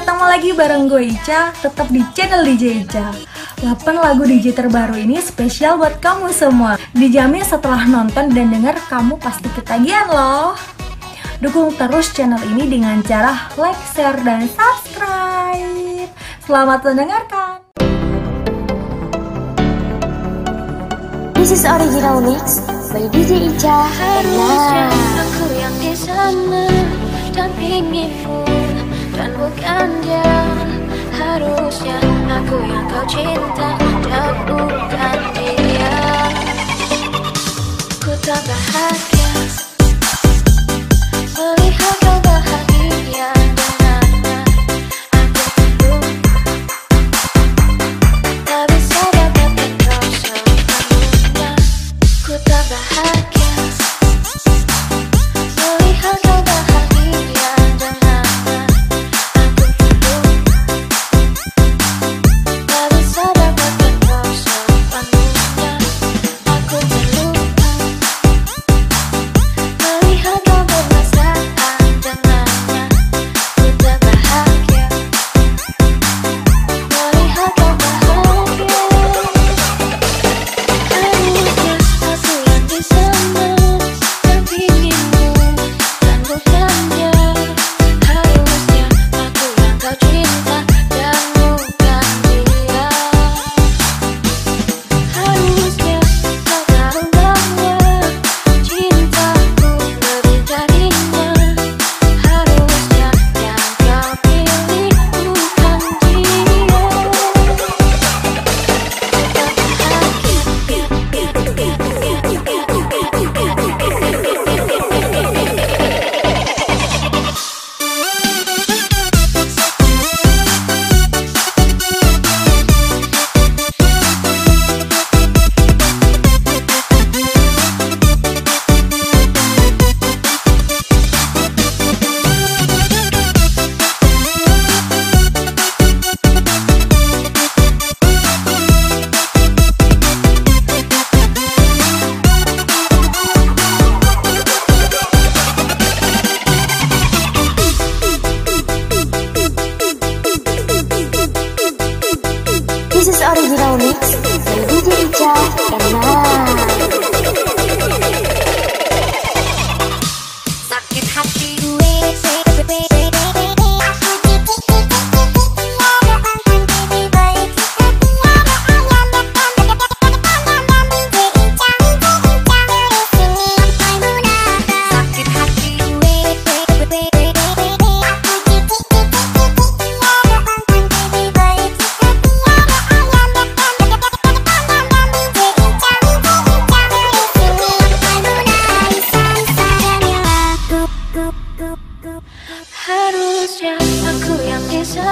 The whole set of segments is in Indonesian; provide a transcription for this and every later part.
ketemu lagi bareng gue Ica, tetap di channel DJ Ica. 8 lagu DJ terbaru ini spesial buat kamu semua. Dijamin setelah nonton dan denger kamu pasti ketagihan loh. Dukung terus channel ini dengan cara like, share, dan subscribe. Selamat mendengarkan. This is original mix by DJ Ica. Harusnya Nah, aku yang di sana. Dampingimu dan bukan dia. Harusnya aku yang kau cinta dan bukan dia. Ku tak bahagia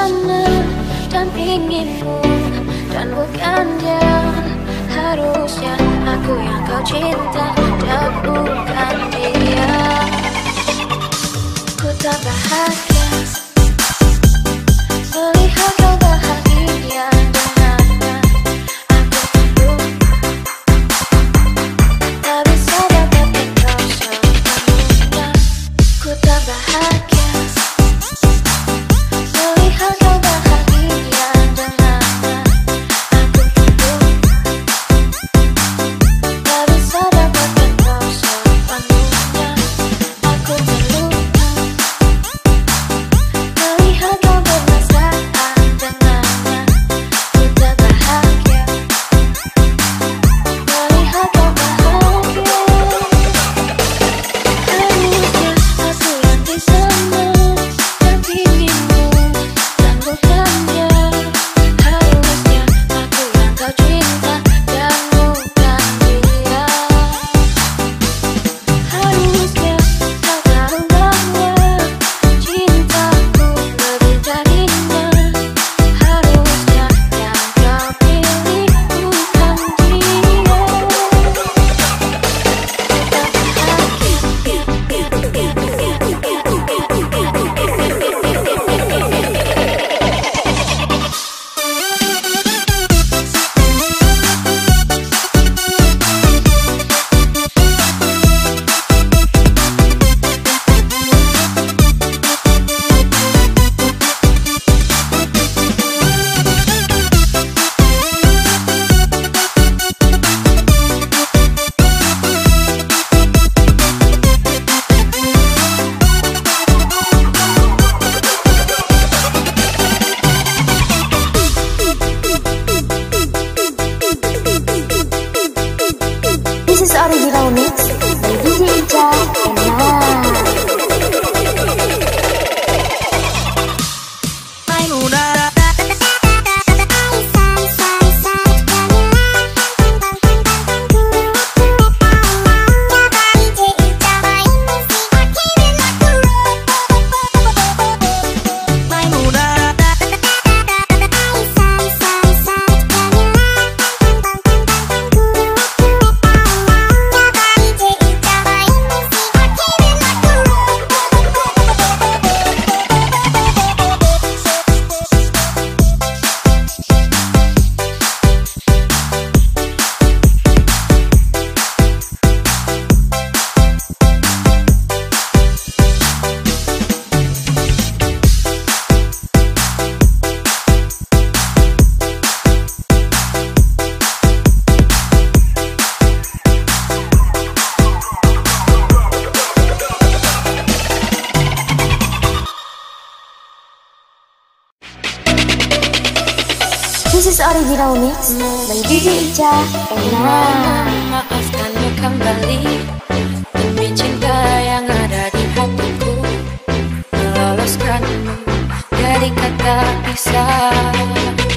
sana dampingimu dan bukan dia. Harusnya aku yang kau cinta dan bukan dia. Ku tak bahagia viral mix menjijikkan enak. Maafkanmu kembali demi cinta yang ada di hatiku meloloskanmu dari kata pisah.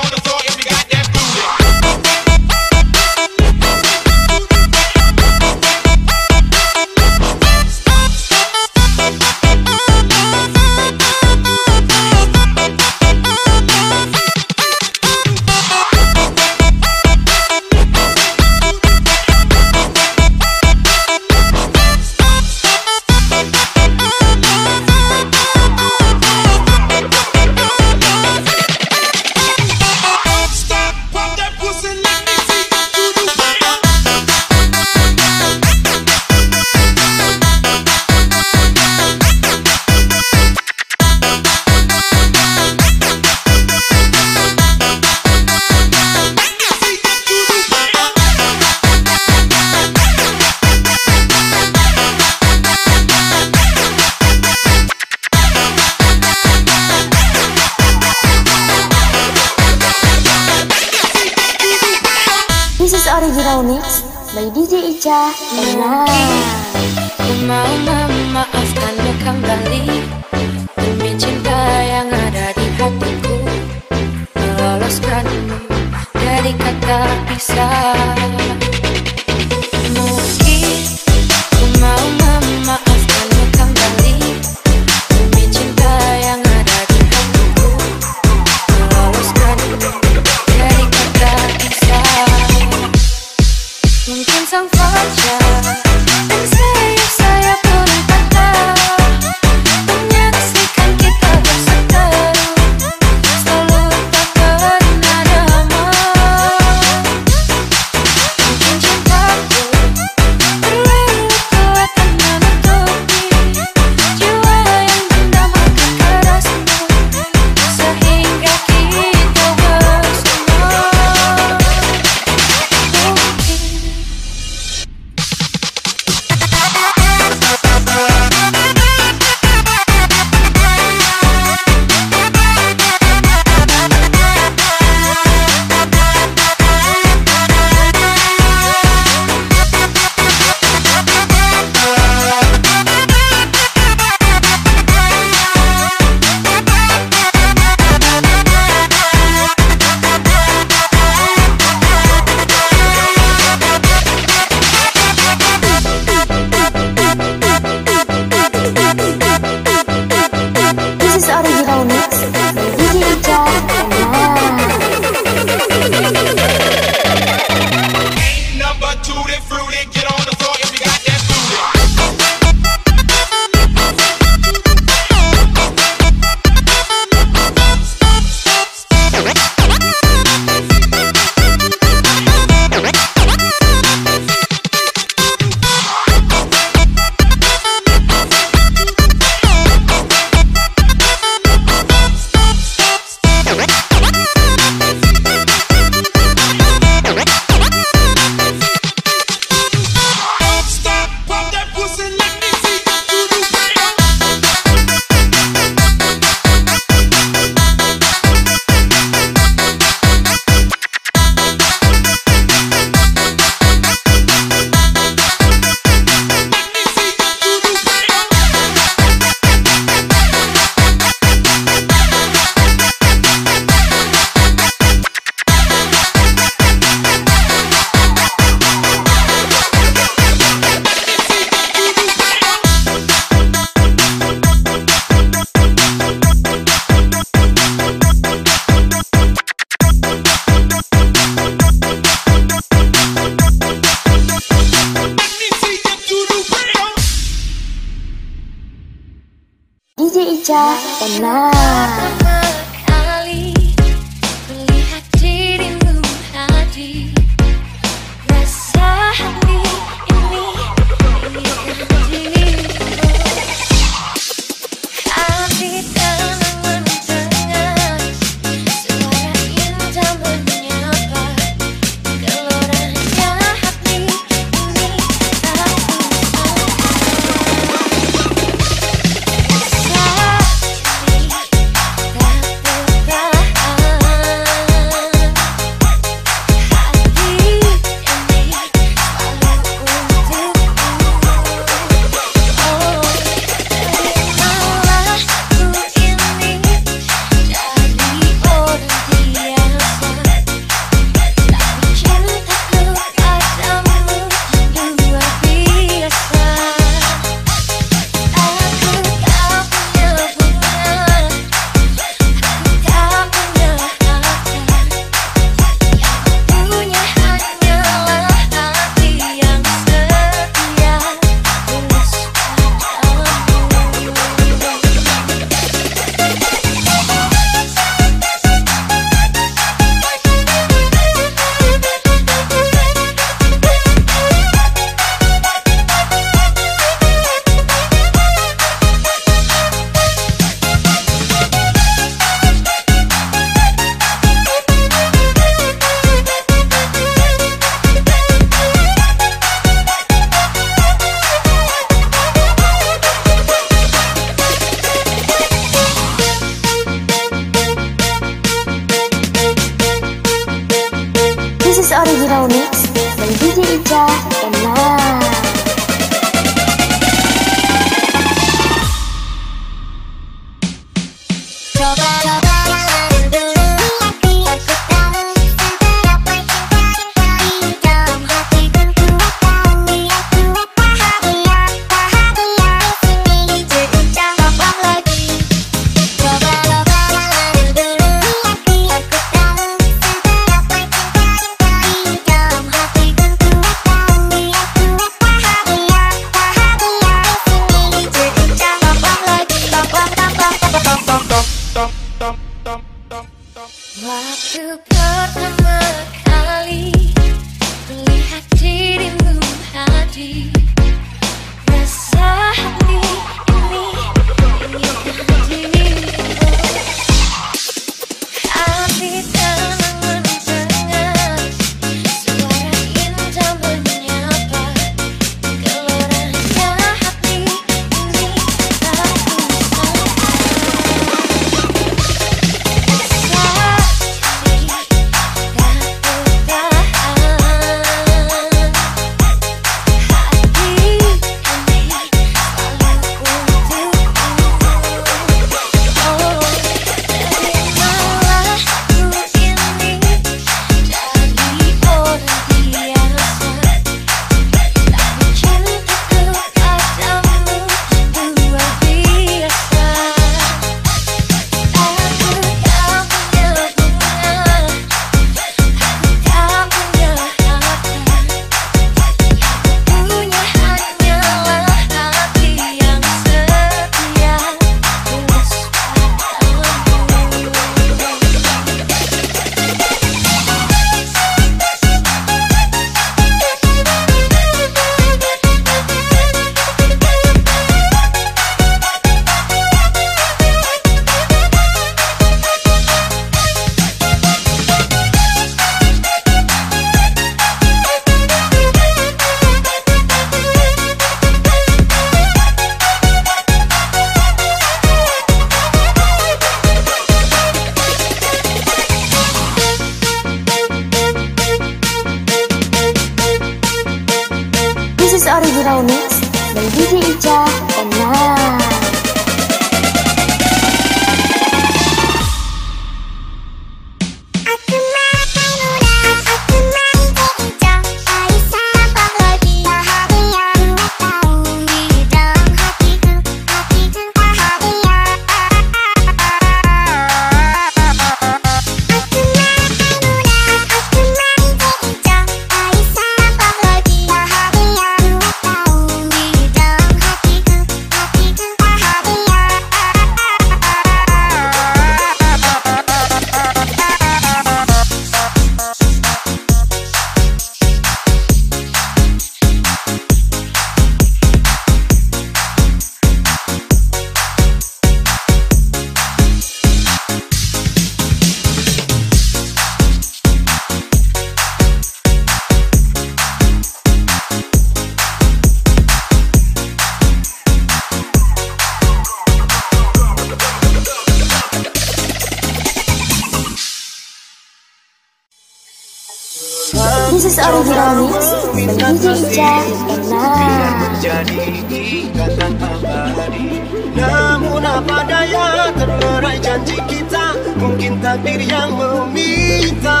yang meminta.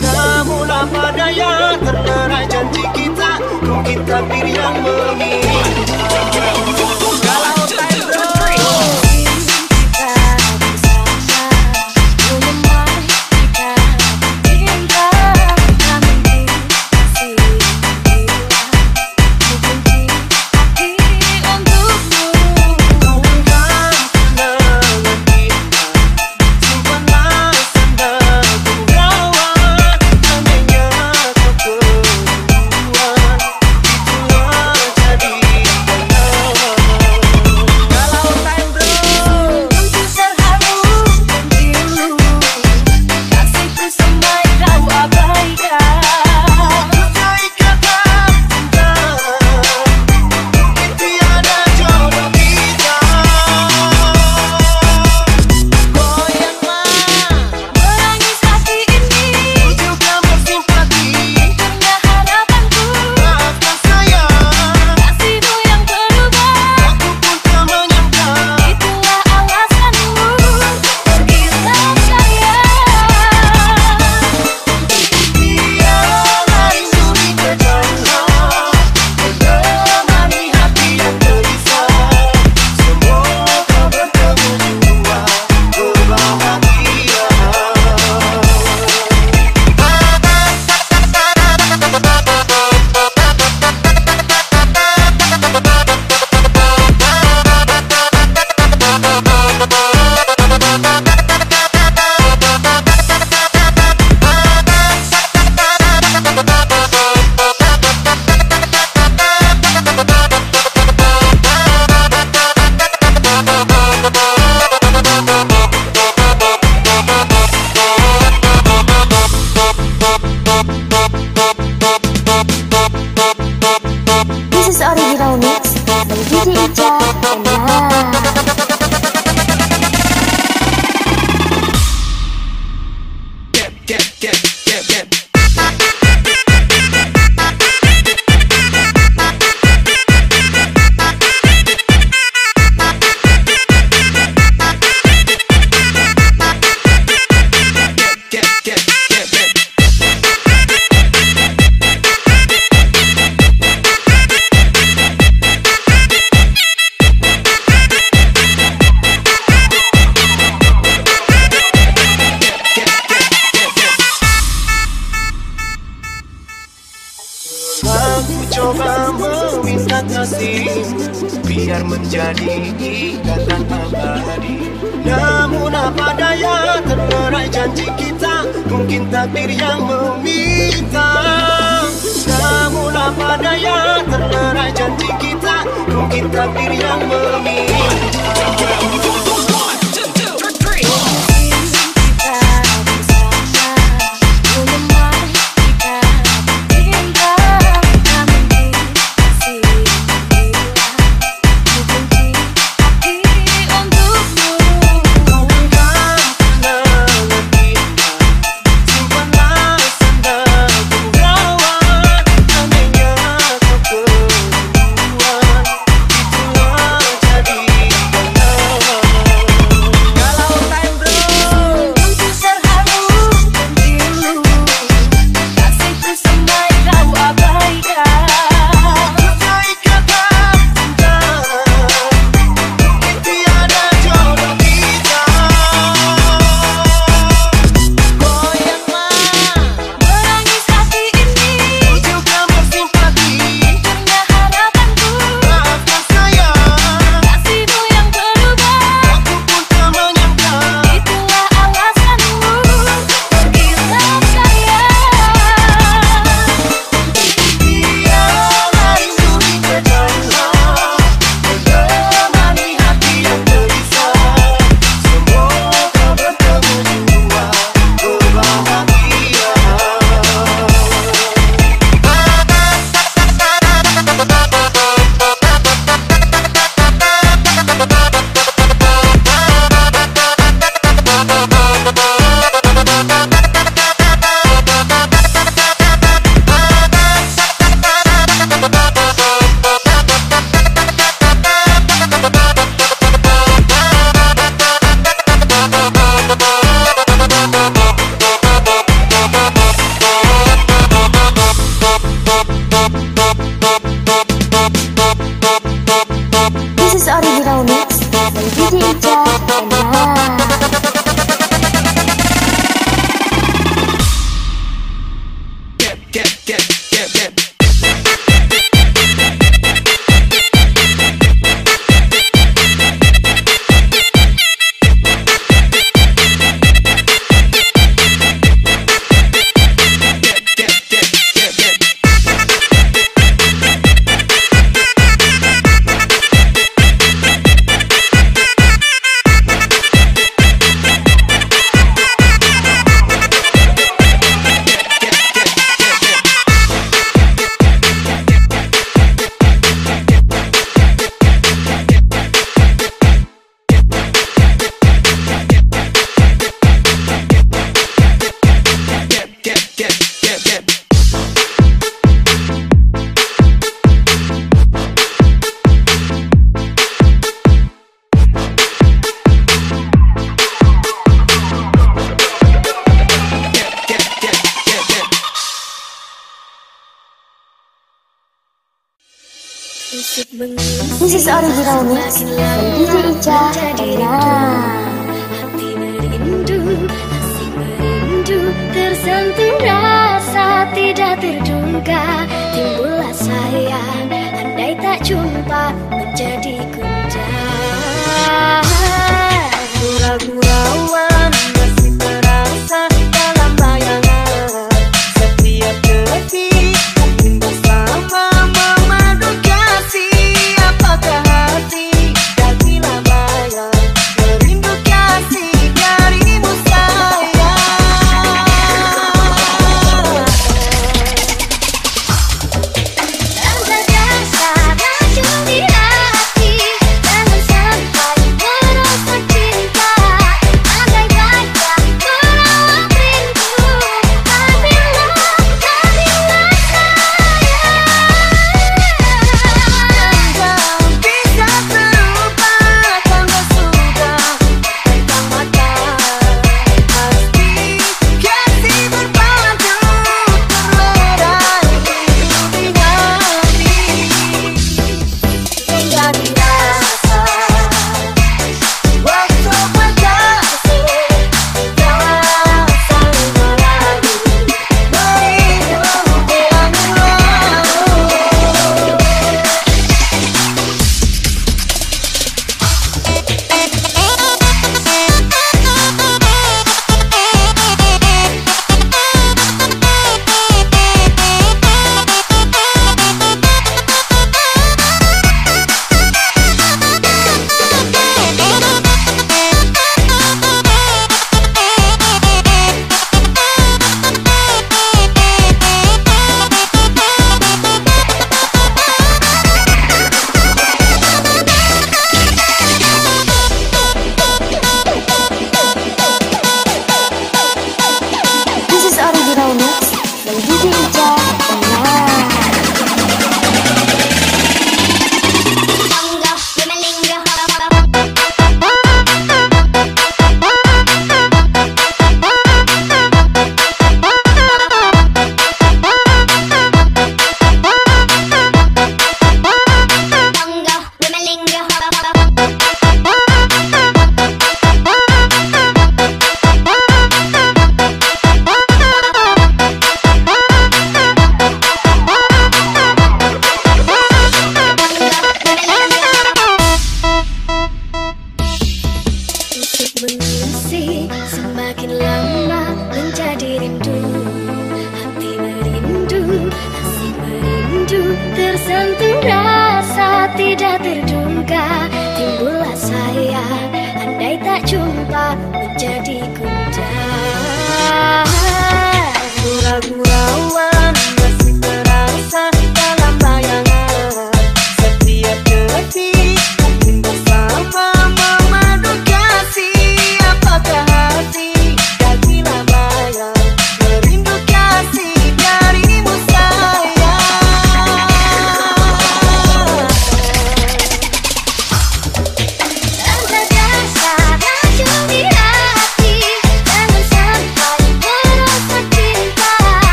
Namunlah apa daya janji kita. Kau kita pilih yang meminta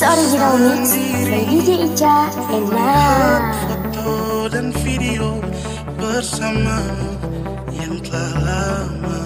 Kiss original mix by DJ Ica and Foto dan video bersama yang telah lama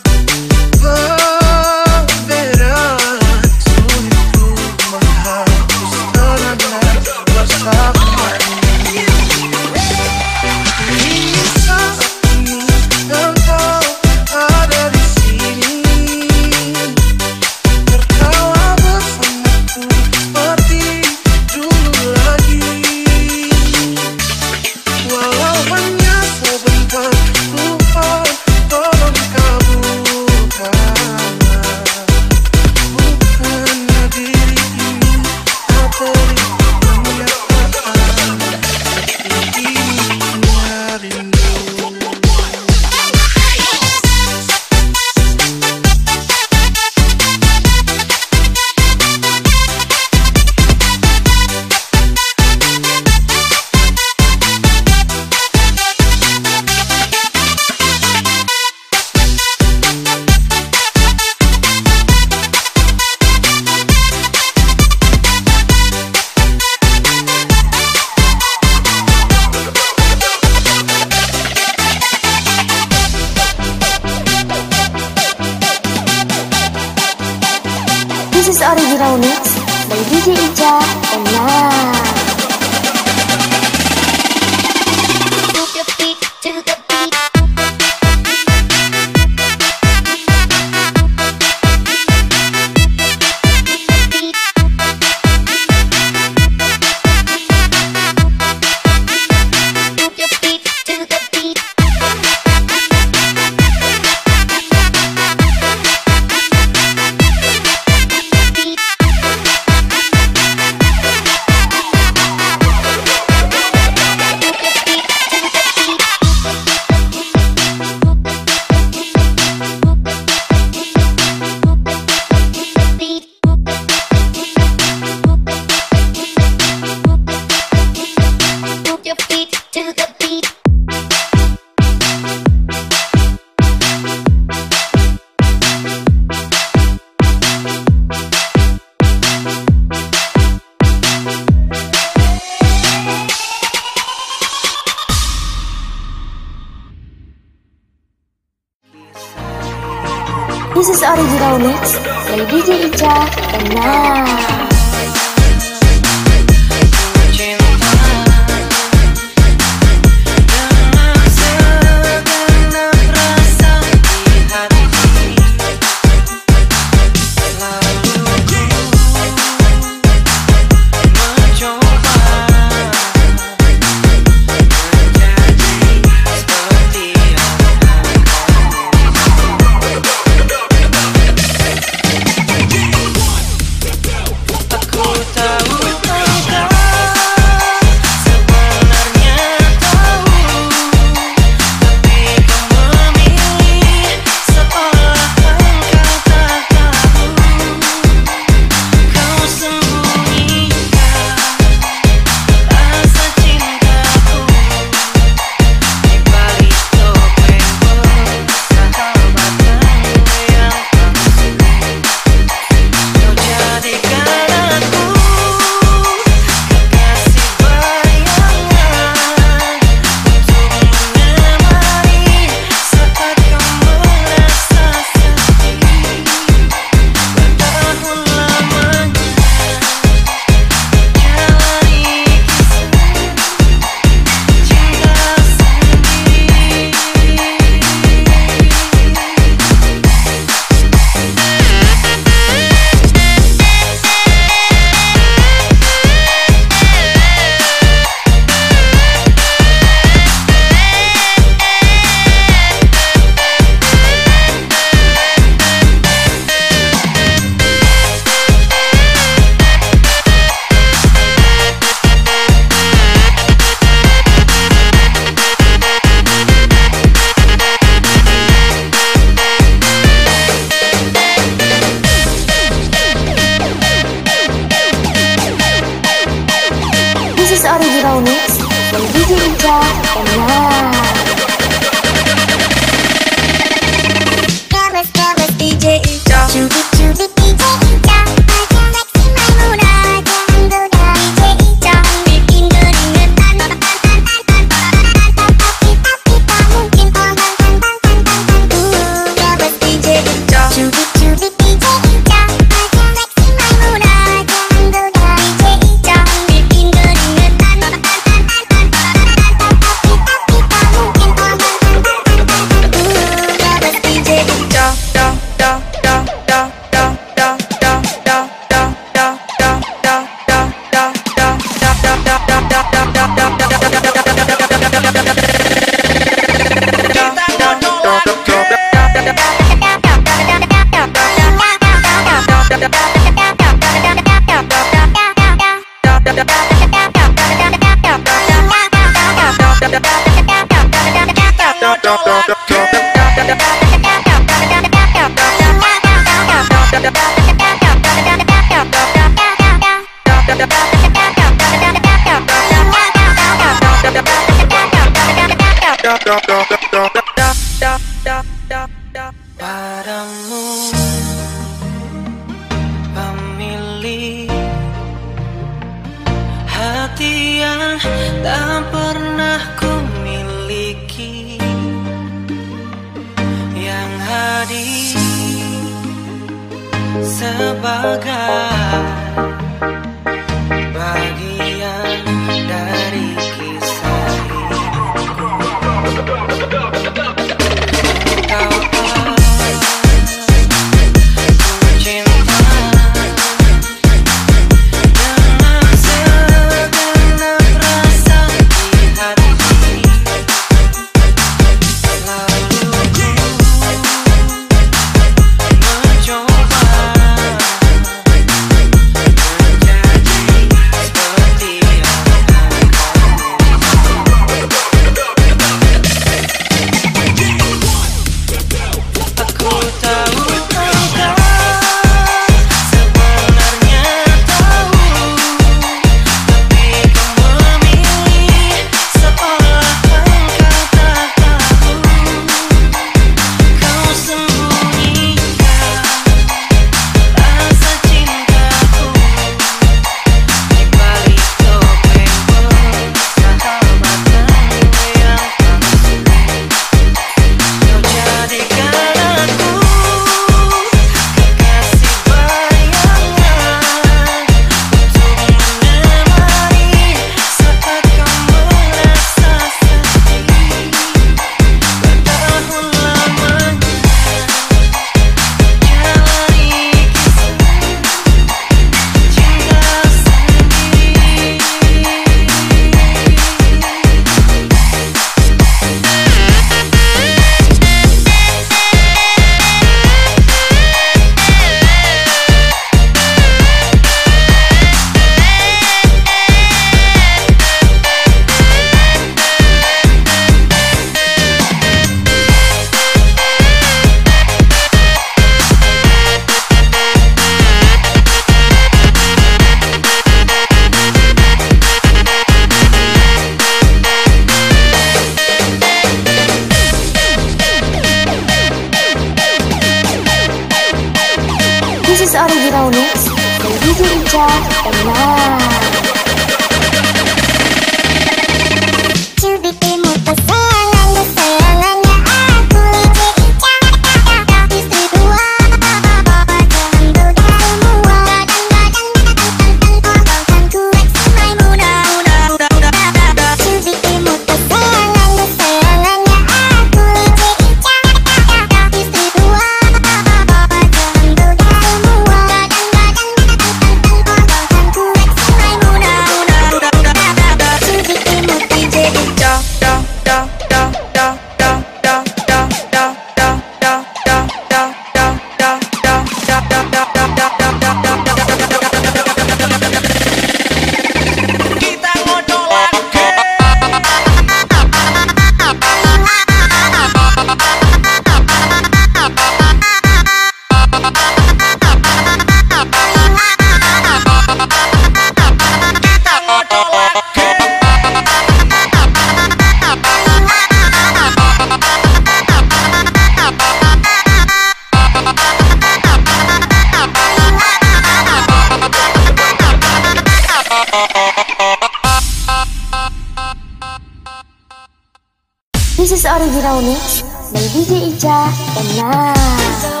original mix. Dari DJ Ica